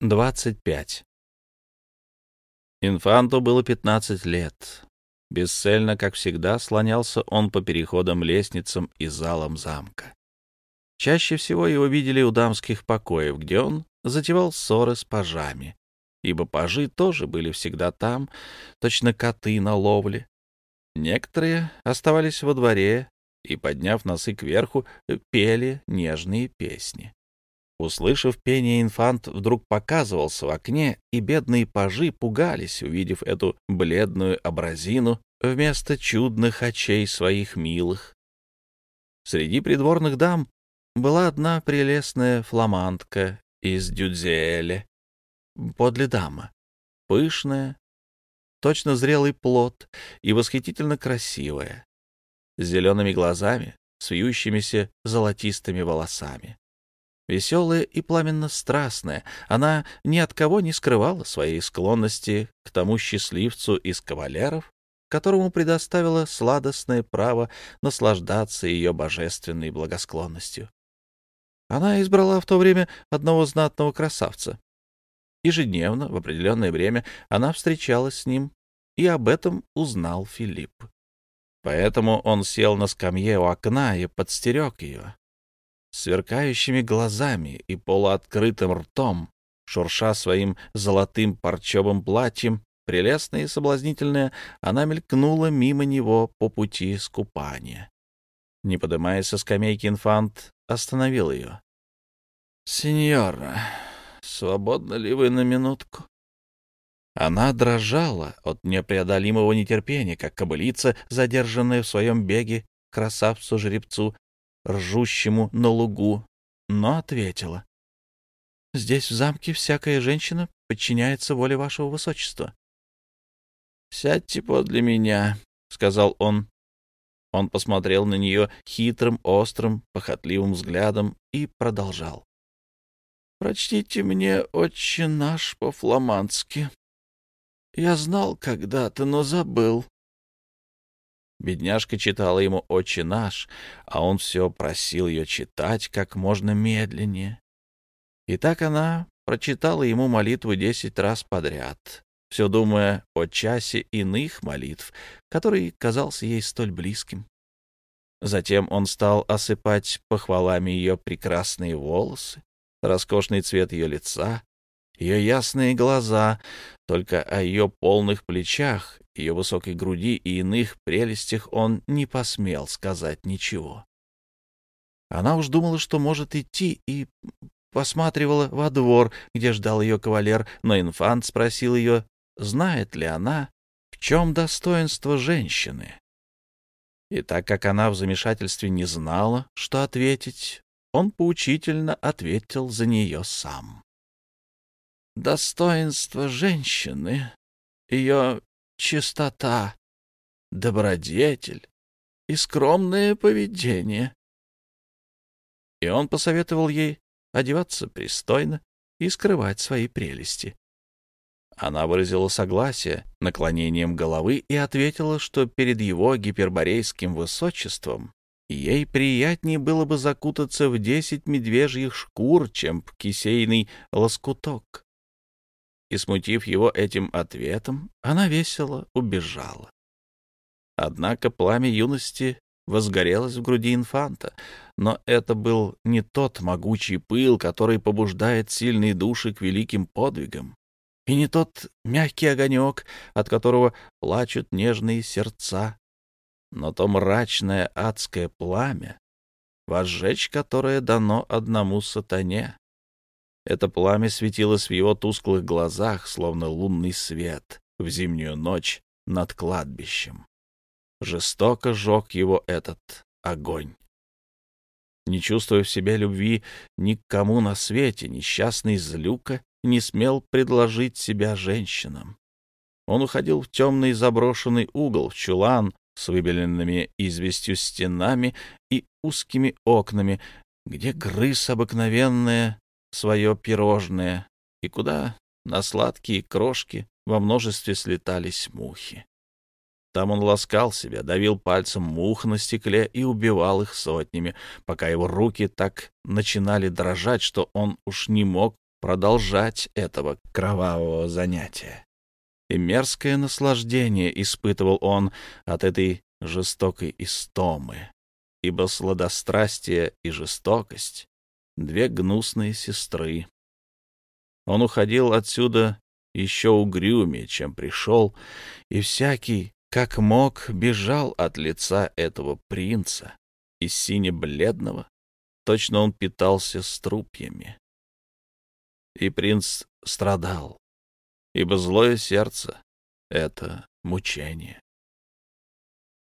25. Инфанту было 15 лет. Бесцельно, как всегда, слонялся он по переходам, лестницам и залам замка. Чаще всего его видели у дамских покоев, где он затевал ссоры с пажами, ибо пажи тоже были всегда там, точно коты на ловле. Некоторые оставались во дворе и, подняв носы кверху, пели нежные песни. Услышав пение, инфант вдруг показывался в окне, и бедные пажи пугались, увидев эту бледную образину вместо чудных очей своих милых. Среди придворных дам была одна прелестная фламандка из Дюдзеэля, подле дама, пышная, точно зрелый плод и восхитительно красивая, с зелеными глазами, с вьющимися золотистыми волосами. Веселая и пламенно-страстная, она ни от кого не скрывала своей склонности к тому счастливцу из кавалеров, которому предоставила сладостное право наслаждаться ее божественной благосклонностью. Она избрала в то время одного знатного красавца. Ежедневно, в определенное время, она встречалась с ним, и об этом узнал Филипп. Поэтому он сел на скамье у окна и подстерег ее, сверкающими глазами и полуоткрытым ртом, шурша своим золотым парчевым платьем, прелестная и соблазнительная, она мелькнула мимо него по пути с купания. Не поднимаясь со скамейки, инфант остановил ее. — Сеньора, свободны ли вы на минутку? Она дрожала от непреодолимого нетерпения, как кобылица, задержанная в своем беге красавцу-жеребцу, ржущему на лугу, но ответила. — Здесь, в замке, всякая женщина подчиняется воле вашего высочества. — Сядьте подле меня, — сказал он. Он посмотрел на нее хитрым, острым, похотливым взглядом и продолжал. — Прочтите мне, отче наш, по-фламандски. Я знал когда-то, но забыл. Бедняжка читала ему «Отче наш», а он все просил ее читать как можно медленнее. И так она прочитала ему молитву десять раз подряд, все думая о часе иных молитв, который казался ей столь близким. Затем он стал осыпать похвалами ее прекрасные волосы, роскошный цвет ее лица, ее ясные глаза, только о ее полных плечах ее высокой груди и иных прелестях он не посмел сказать ничего. Она уж думала, что может идти, и посматривала во двор, где ждал ее кавалер, но инфант спросил ее, знает ли она, в чем достоинство женщины. И так как она в замешательстве не знала, что ответить, он поучительно ответил за нее сам. Достоинство женщины, ее чистота, добродетель и скромное поведение. И он посоветовал ей одеваться пристойно и скрывать свои прелести. Она выразила согласие наклонением головы и ответила, что перед его гиперборейским высочеством ей приятнее было бы закутаться в десять медвежьих шкур, чем в кисейный лоскуток и, смутив его этим ответом, она весело убежала. Однако пламя юности возгорелось в груди инфанта, но это был не тот могучий пыл, который побуждает сильные души к великим подвигам, и не тот мягкий огонек, от которого плачут нежные сердца, но то мрачное адское пламя, возжечь которое дано одному сатане. Это пламя светилось в его тусклых глазах, словно лунный свет в зимнюю ночь над кладбищем. Жестоко жег его этот огонь. Не чувствуя в себе любви ни к кому на свете, несчастный злюка не смел предложить себя женщинам. Он уходил в темный заброшенный угол, в чулан с выбеленными известью стенами и узкими окнами, где грыз обыкновенное свое пирожное, и куда на сладкие крошки во множестве слетались мухи. Там он ласкал себя, давил пальцем мух на стекле и убивал их сотнями, пока его руки так начинали дрожать, что он уж не мог продолжать этого кровавого занятия. И мерзкое наслаждение испытывал он от этой жестокой истомы, ибо сладострастие и жестокость — две гнусные сестры. Он уходил отсюда еще угрюмее, чем пришел, и всякий, как мог, бежал от лица этого принца, и сине-бледного, точно он питался струпьями. И принц страдал, ибо злое сердце — это мучение.